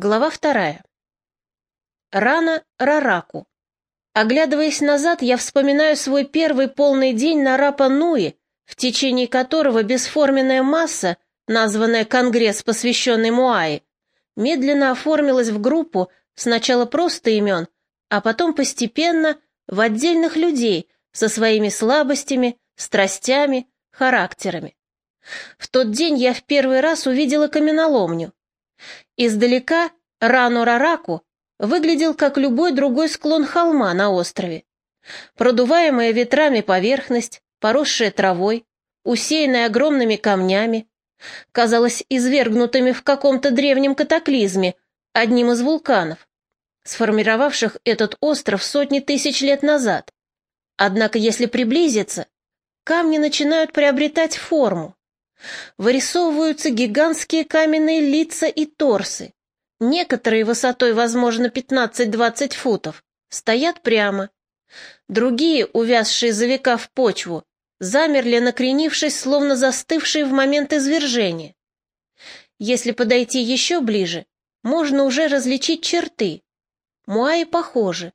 Глава вторая. Рано Рараку. Оглядываясь назад, я вспоминаю свой первый полный день на Рапа-Нуи, в течение которого бесформенная масса, названная «Конгресс, посвященный Муаи», медленно оформилась в группу сначала просто имен, а потом постепенно в отдельных людей со своими слабостями, страстями, характерами. В тот день я в первый раз увидела каменоломню. Издалека Рану-Рараку выглядел как любой другой склон холма на острове. Продуваемая ветрами поверхность, поросшая травой, усеянная огромными камнями, казалось извергнутыми в каком-то древнем катаклизме, одним из вулканов, сформировавших этот остров сотни тысяч лет назад. Однако, если приблизиться, камни начинают приобретать форму. Вырисовываются гигантские каменные лица и торсы. Некоторые высотой, возможно, 15-20 футов, стоят прямо. Другие, увязшие за века в почву, замерли, накренившись, словно застывшие в момент извержения. Если подойти еще ближе, можно уже различить черты. Муаи похожи.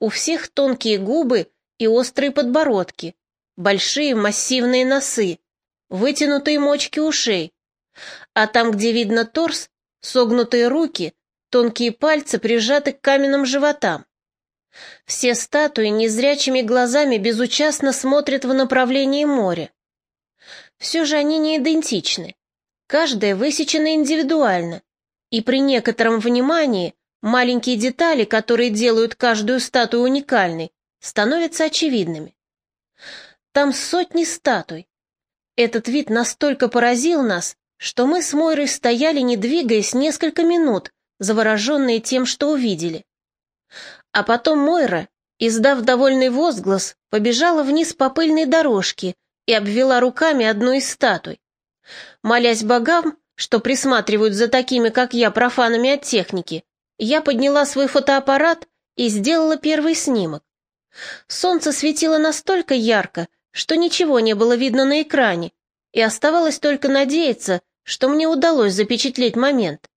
У всех тонкие губы и острые подбородки, большие массивные носы, вытянутые мочки ушей. А там, где видно торс, согнутые руки, тонкие пальцы прижаты к каменным животам. Все статуи незрячими глазами безучастно смотрят в направлении моря. Все же они не идентичны. Каждая высечена индивидуально, и при некотором внимании маленькие детали, которые делают каждую статую уникальной, становятся очевидными. Там сотни статуй, этот вид настолько поразил нас, что мы с Мойрой стояли, не двигаясь, несколько минут, завороженные тем, что увидели. А потом Мойра, издав довольный возглас, побежала вниз по пыльной дорожке и обвела руками одну из статуй. Молясь богам, что присматривают за такими, как я, профанами от техники, я подняла свой фотоаппарат и сделала первый снимок. Солнце светило настолько ярко, что ничего не было видно на экране, и оставалось только надеяться, что мне удалось запечатлеть момент.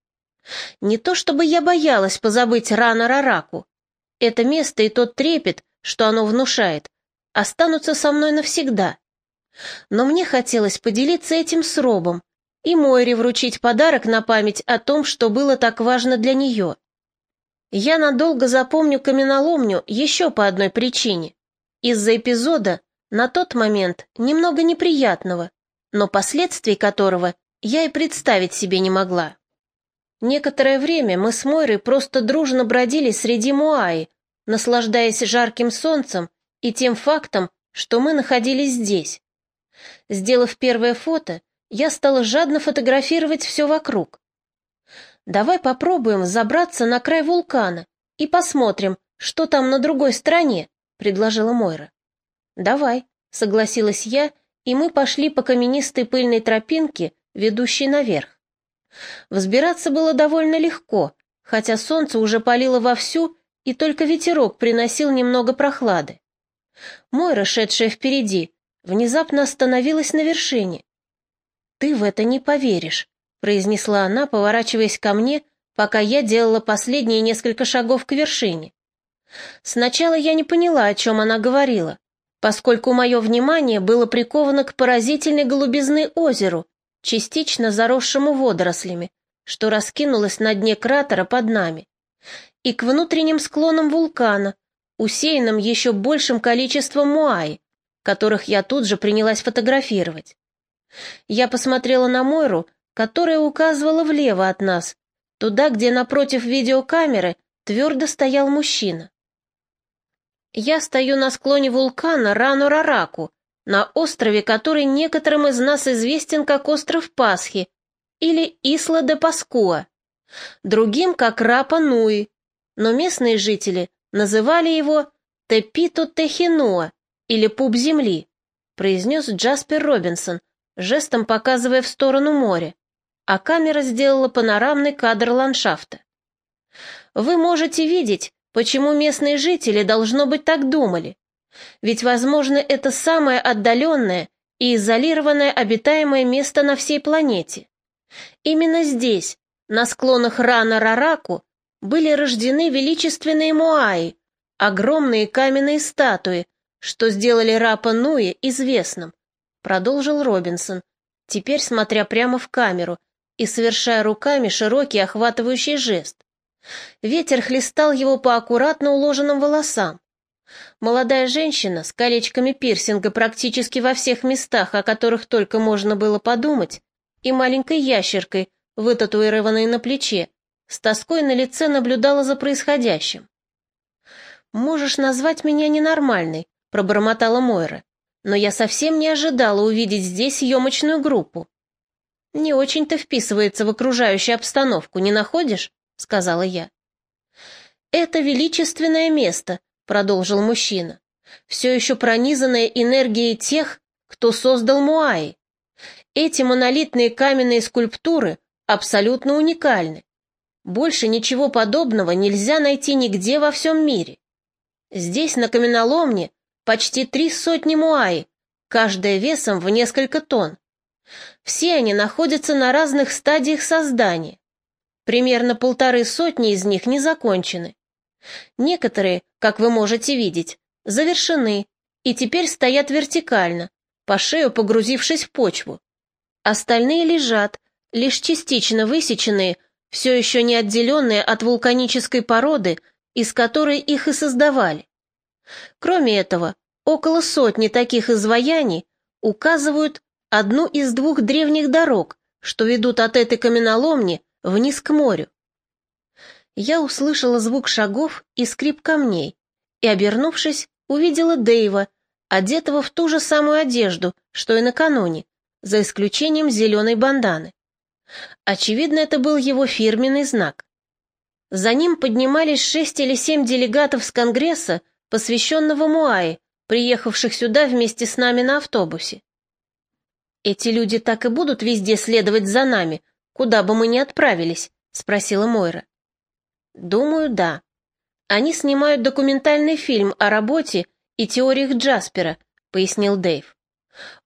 Не то чтобы я боялась позабыть рано Рараку. Это место и тот трепет, что оно внушает, останутся со мной навсегда. Но мне хотелось поделиться этим с Робом и Мойре вручить подарок на память о том, что было так важно для нее. Я надолго запомню каменоломню еще по одной причине. Из-за эпизода, на тот момент немного неприятного, но последствий которого я и представить себе не могла. Некоторое время мы с Мойрой просто дружно бродили среди Муаи, наслаждаясь жарким солнцем и тем фактом, что мы находились здесь. Сделав первое фото, я стала жадно фотографировать все вокруг. «Давай попробуем забраться на край вулкана и посмотрим, что там на другой стороне», — предложила Мойра. «Давай», — согласилась я, и мы пошли по каменистой пыльной тропинке, ведущей наверх. Взбираться было довольно легко, хотя солнце уже палило вовсю, и только ветерок приносил немного прохлады. Мойра, шедшая впереди, внезапно остановилась на вершине. «Ты в это не поверишь», — произнесла она, поворачиваясь ко мне, пока я делала последние несколько шагов к вершине. Сначала я не поняла, о чем она говорила, поскольку мое внимание было приковано к поразительной голубизны озеру, частично заросшему водорослями, что раскинулось на дне кратера под нами, и к внутренним склонам вулкана, усеянным еще большим количеством муаи, которых я тут же принялась фотографировать. Я посмотрела на Мойру, которая указывала влево от нас, туда, где напротив видеокамеры твердо стоял мужчина. Я стою на склоне вулкана Рану-Рараку, на острове, который некоторым из нас известен как остров Пасхи или Исла де Паскуа, другим как Рапа-Нуи, но местные жители называли его Тепиту Техинуа или Пуп земли, произнес Джаспер Робинсон, жестом показывая в сторону моря, а камера сделала панорамный кадр ландшафта. Вы можете видеть, Почему местные жители, должно быть, так думали? Ведь, возможно, это самое отдаленное и изолированное обитаемое место на всей планете. Именно здесь, На склонах Рана-Рараку были рождены величественные Муаи, огромные каменные статуи, что сделали Рапа Нуи известным, продолжил Робинсон, теперь смотря прямо в камеру и совершая руками широкий охватывающий жест. Ветер хлестал его по аккуратно уложенным волосам. Молодая женщина с колечками пирсинга практически во всех местах, о которых только можно было подумать, и маленькой ящеркой, вытатуированной на плече, с тоской на лице наблюдала за происходящим. «Можешь назвать меня ненормальной», — пробормотала Мойра, «но я совсем не ожидала увидеть здесь съемочную группу». «Не очень-то вписывается в окружающую обстановку, не находишь?» — сказала я. «Это величественное место», продолжил мужчина, все еще пронизанная энергией тех, кто создал Муаи. Эти монолитные каменные скульптуры абсолютно уникальны. Больше ничего подобного нельзя найти нигде во всем мире. Здесь, на каменоломне, почти три сотни муаи, каждая весом в несколько тонн. Все они находятся на разных стадиях создания. Примерно полторы сотни из них не закончены. Некоторые, как вы можете видеть, завершены и теперь стоят вертикально, по шею погрузившись в почву. Остальные лежат, лишь частично высеченные, все еще не отделенные от вулканической породы, из которой их и создавали. Кроме этого, около сотни таких изваяний указывают одну из двух древних дорог, что ведут от этой каменоломни вниз к морю я услышала звук шагов и скрип камней, и, обернувшись, увидела Дэйва, одетого в ту же самую одежду, что и накануне, за исключением зеленой банданы. Очевидно, это был его фирменный знак. За ним поднимались шесть или семь делегатов с Конгресса, посвященного Муае, приехавших сюда вместе с нами на автобусе. «Эти люди так и будут везде следовать за нами, куда бы мы ни отправились?» — спросила Мойра. Думаю, да. Они снимают документальный фильм о работе и теориях Джаспера, пояснил Дэйв.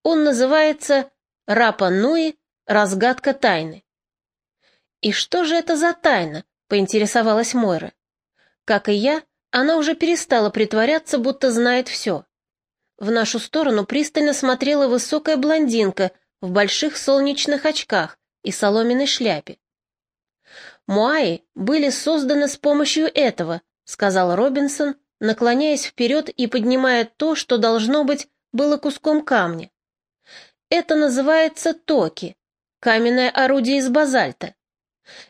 Он называется «Рапа Нуи. Разгадка тайны». «И что же это за тайна?» — поинтересовалась Мойра. Как и я, она уже перестала притворяться, будто знает все. В нашу сторону пристально смотрела высокая блондинка в больших солнечных очках и соломенной шляпе. Муаи были созданы с помощью этого, сказал Робинсон, наклоняясь вперед и поднимая то, что должно быть было куском камня. Это называется токи, каменное орудие из базальта.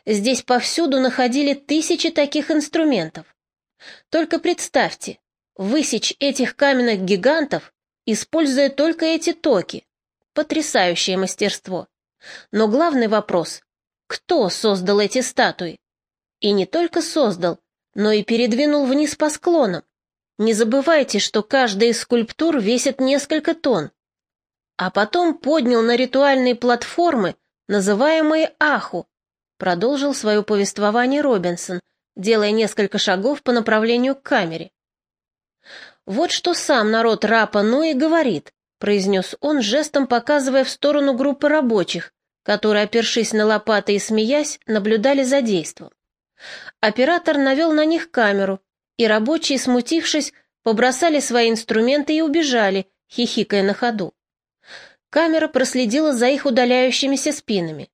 Здесь повсюду находили тысячи таких инструментов. Только представьте, высечь этих каменных гигантов, используя только эти токи. Потрясающее мастерство. Но главный вопрос кто создал эти статуи. И не только создал, но и передвинул вниз по склонам. Не забывайте, что каждая из скульптур весит несколько тонн. А потом поднял на ритуальные платформы, называемые Аху, продолжил свое повествование Робинсон, делая несколько шагов по направлению к камере. «Вот что сам народ Рапа Нуи говорит», — произнес он, жестом показывая в сторону группы рабочих, которые, опершись на лопаты и смеясь, наблюдали за действом. Оператор навел на них камеру, и рабочие, смутившись, побросали свои инструменты и убежали, хихикая на ходу. Камера проследила за их удаляющимися спинами.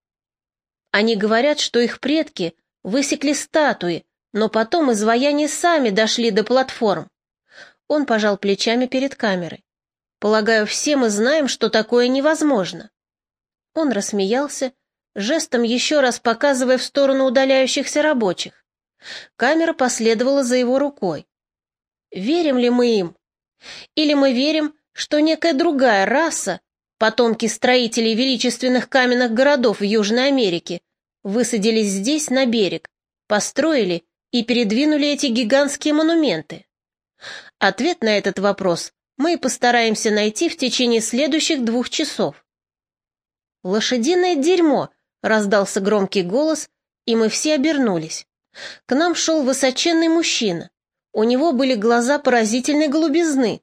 Они говорят, что их предки высекли статуи, но потом изваяния сами дошли до платформ. Он пожал плечами перед камерой. Полагаю, все мы знаем, что такое невозможно. Он рассмеялся, жестом еще раз показывая в сторону удаляющихся рабочих. Камера последовала за его рукой. Верим ли мы им? Или мы верим, что некая другая раса, потомки строителей величественных каменных городов в Южной Америке, высадились здесь, на берег, построили и передвинули эти гигантские монументы? Ответ на этот вопрос мы постараемся найти в течение следующих двух часов. «Лошадиное дерьмо!» — раздался громкий голос, и мы все обернулись. К нам шел высоченный мужчина. У него были глаза поразительной голубизны.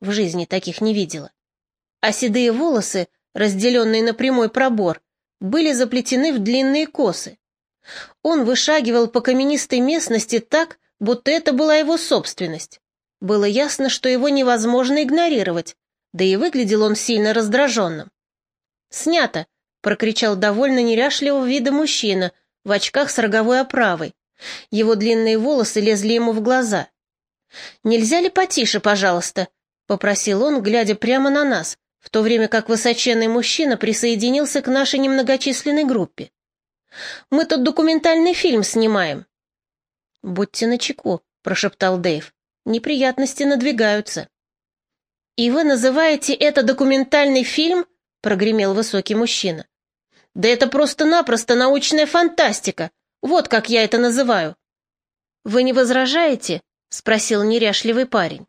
В жизни таких не видела. А седые волосы, разделенные на прямой пробор, были заплетены в длинные косы. Он вышагивал по каменистой местности так, будто это была его собственность. Было ясно, что его невозможно игнорировать, да и выглядел он сильно раздраженным. «Снято!» — прокричал довольно неряшливого вида мужчина в очках с роговой оправой. Его длинные волосы лезли ему в глаза. «Нельзя ли потише, пожалуйста?» — попросил он, глядя прямо на нас, в то время как высоченный мужчина присоединился к нашей немногочисленной группе. «Мы тут документальный фильм снимаем». «Будьте начеку», — прошептал Дэйв. «Неприятности надвигаются». «И вы называете это документальный фильм?» — прогремел высокий мужчина. «Да это просто-напросто научная фантастика. Вот как я это называю». «Вы не возражаете?» — спросил неряшливый парень.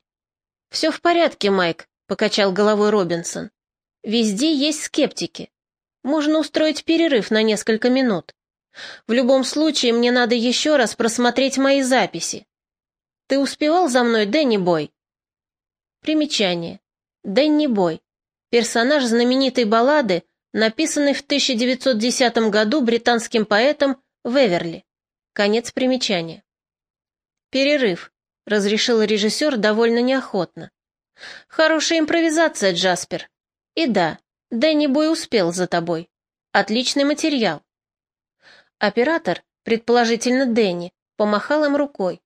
«Все в порядке, Майк», — покачал головой Робинсон. «Везде есть скептики. Можно устроить перерыв на несколько минут. В любом случае, мне надо еще раз просмотреть мои записи. Ты успевал за мной, Дэнни Бой?» Примечание. Дэнни Бой. Персонаж знаменитой баллады, написанной в 1910 году британским поэтом Веверли. Конец примечания. Перерыв разрешил режиссер довольно неохотно. Хорошая импровизация, Джаспер. И да, Дэнни Бой успел за тобой. Отличный материал. Оператор, предположительно Дэнни, помахал им рукой.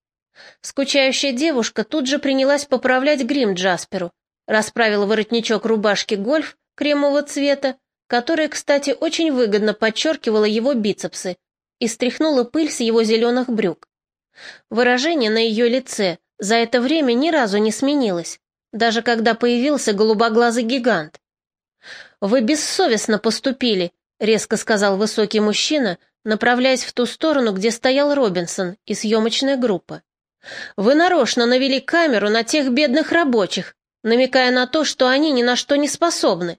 Скучающая девушка тут же принялась поправлять грим Джасперу, расправила воротничок рубашки гольф кремового цвета, которая, кстати, очень выгодно подчеркивала его бицепсы, и стряхнула пыль с его зеленых брюк. Выражение на ее лице за это время ни разу не сменилось, даже когда появился голубоглазый гигант. «Вы бессовестно поступили», — резко сказал высокий мужчина, направляясь в ту сторону, где стоял Робинсон и съемочная группа. «Вы нарочно навели камеру на тех бедных рабочих, намекая на то, что они ни на что не способны.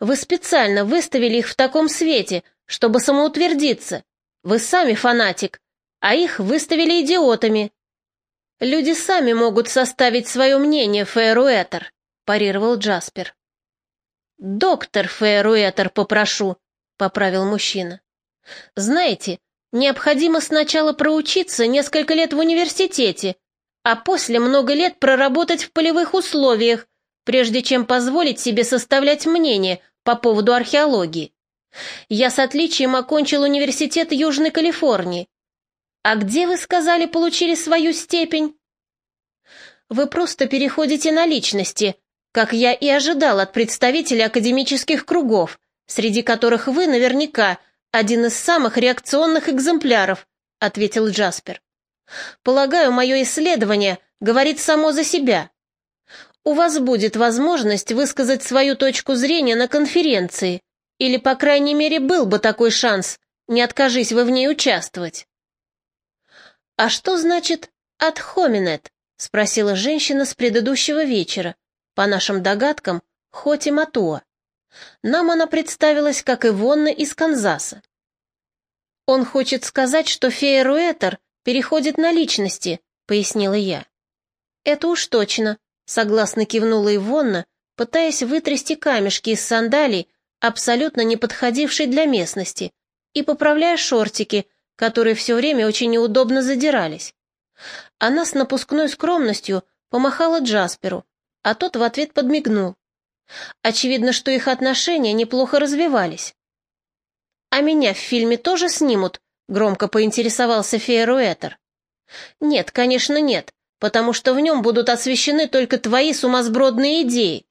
Вы специально выставили их в таком свете, чтобы самоутвердиться. Вы сами фанатик, а их выставили идиотами. Люди сами могут составить свое мнение, Фейруэтер, парировал Джаспер. Доктор Фейруэтер попрошу, поправил мужчина. Знаете, необходимо сначала проучиться несколько лет в университете, а после много лет проработать в полевых условиях, прежде чем позволить себе составлять мнение по поводу археологии. Я с отличием окончил университет Южной Калифорнии «А где, вы сказали, получили свою степень?» «Вы просто переходите на личности, как я и ожидал от представителей академических кругов, среди которых вы наверняка один из самых реакционных экземпляров», — ответил Джаспер. «Полагаю, мое исследование говорит само за себя. У вас будет возможность высказать свою точку зрения на конференции, или, по крайней мере, был бы такой шанс, не откажись вы в ней участвовать». «А что значит «от хоминет»?» — спросила женщина с предыдущего вечера, по нашим догадкам, хоть и Матуа. Нам она представилась, как Ивонна из Канзаса. «Он хочет сказать, что фея Руэтер переходит на личности», — пояснила я. «Это уж точно», — согласно кивнула Ивонна, пытаясь вытрясти камешки из сандалий, абсолютно не подходившей для местности, и поправляя шортики, которые все время очень неудобно задирались. Она с напускной скромностью помахала Джасперу, а тот в ответ подмигнул. Очевидно, что их отношения неплохо развивались. «А меня в фильме тоже снимут?» — громко поинтересовался Фейруэтер. «Нет, конечно, нет, потому что в нем будут освещены только твои сумасбродные идеи.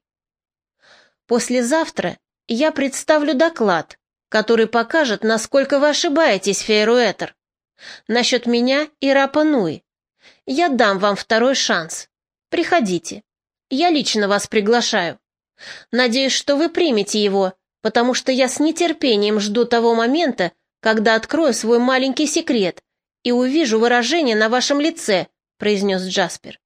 Послезавтра я представлю доклад, который покажет, насколько вы ошибаетесь, Фейруэтер. Насчет меня и Рапа Нуи. Я дам вам второй шанс. Приходите. Я лично вас приглашаю. Надеюсь, что вы примете его, потому что я с нетерпением жду того момента, когда открою свой маленький секрет и увижу выражение на вашем лице», — произнес Джаспер.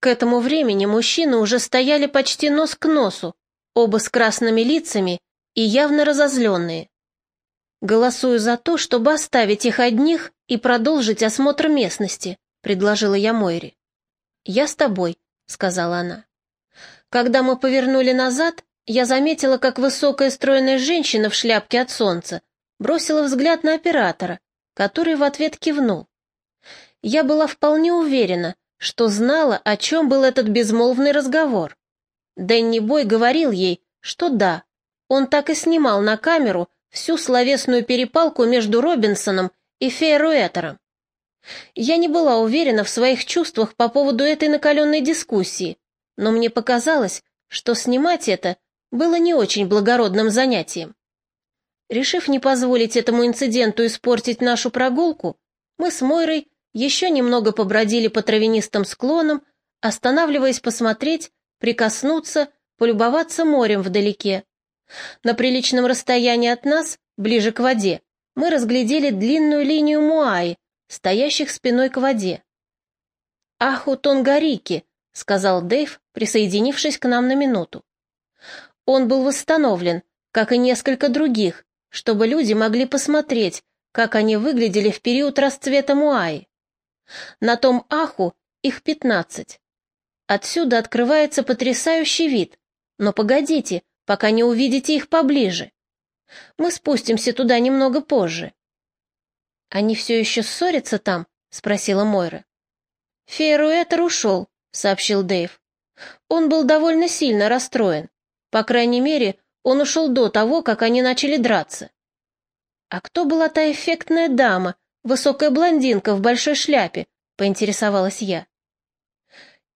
К этому времени мужчины уже стояли почти нос к носу, оба с красными лицами и явно разозленные. «Голосую за то, чтобы оставить их одних и продолжить осмотр местности», — предложила я Мойре. «Я с тобой», — сказала она. Когда мы повернули назад, я заметила, как высокая стройная женщина в шляпке от солнца бросила взгляд на оператора, который в ответ кивнул. Я была вполне уверена, что знала, о чем был этот безмолвный разговор. Дэнни Бой говорил ей, что да, он так и снимал на камеру всю словесную перепалку между Робинсоном и Фейруэтером. Я не была уверена в своих чувствах по поводу этой накаленной дискуссии, но мне показалось, что снимать это было не очень благородным занятием. Решив не позволить этому инциденту испортить нашу прогулку, мы с Мойрой еще немного побродили по травянистым склонам, останавливаясь посмотреть, прикоснуться, полюбоваться морем вдалеке. На приличном расстоянии от нас, ближе к воде, мы разглядели длинную линию Муаи, стоящих спиной к воде. «Аху Тонгарики», — сказал Дэйв, присоединившись к нам на минуту. Он был восстановлен, как и несколько других, чтобы люди могли посмотреть, как они выглядели в период расцвета Муаи. На том Аху их пятнадцать. Отсюда открывается потрясающий вид, но погодите, пока не увидите их поближе. Мы спустимся туда немного позже. «Они все еще ссорятся там?» — спросила Мойра. «Фейруэтер ушел», — сообщил Дэйв. «Он был довольно сильно расстроен. По крайней мере, он ушел до того, как они начали драться». «А кто была та эффектная дама, высокая блондинка в большой шляпе?» — поинтересовалась я.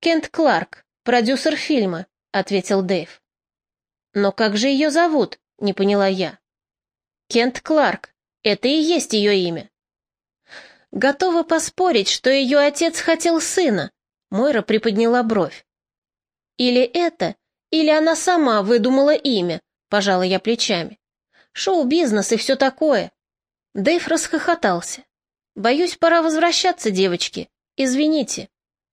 «Кент Кларк, продюсер фильма», — ответил Дэйв. «Но как же ее зовут?» — не поняла я. «Кент Кларк. Это и есть ее имя». Готова поспорить, что ее отец хотел сына. Мойра приподняла бровь. Или это, или она сама выдумала имя, пожала я плечами. Шоу-бизнес и все такое. Дэйв расхохотался. Боюсь, пора возвращаться, девочки. Извините.